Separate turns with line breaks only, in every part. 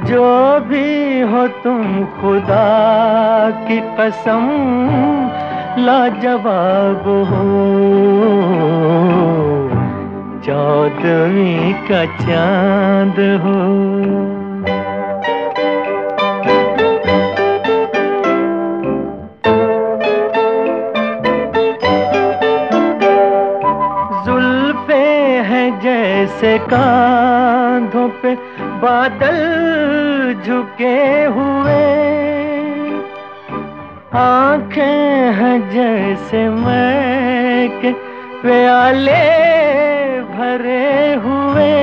जो भी हो तुम खुदा की कसम लाजवाब हो। चौदवी का चाँद हो। जैसे कांधों पे बादल झुके हुए। आँखें हैं जैसे मैं के प्याले भरे हुए।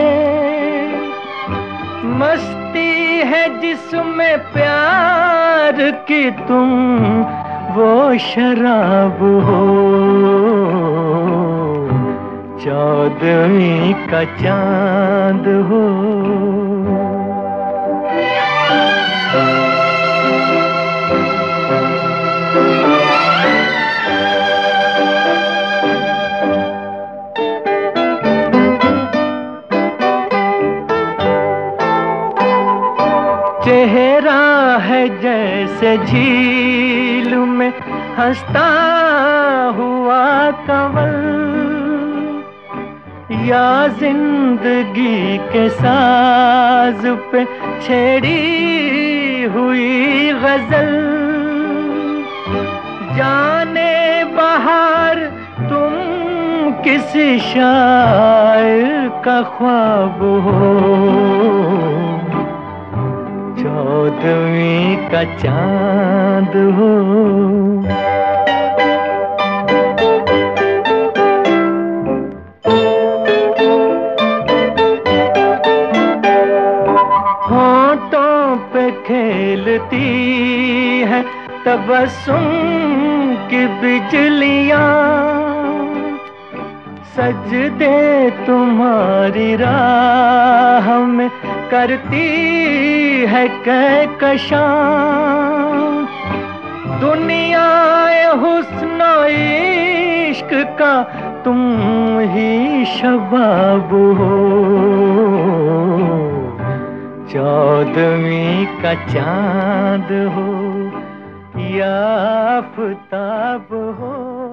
मस्ती है जिसमें प्यार की तुम, वो शराब हो। चौदवी का चाँद हो। चेहरा है जैसे झील में हंसता हुआ कंवल। या ज़िंदगी के साज पे छेड़ी हुई गज़ल। जाने बाहर तुम किसी शायर का ख्वाब हो। चौदवी का चाँद हो। खेलती है तबसुम की बिजलियाँ। सजदे तुम्हारी राह में करती है कहकशां दुनिया हुस्न इश्क का तुम ही शबाब हो। चौदवी का चाँद हो या आफताब हो।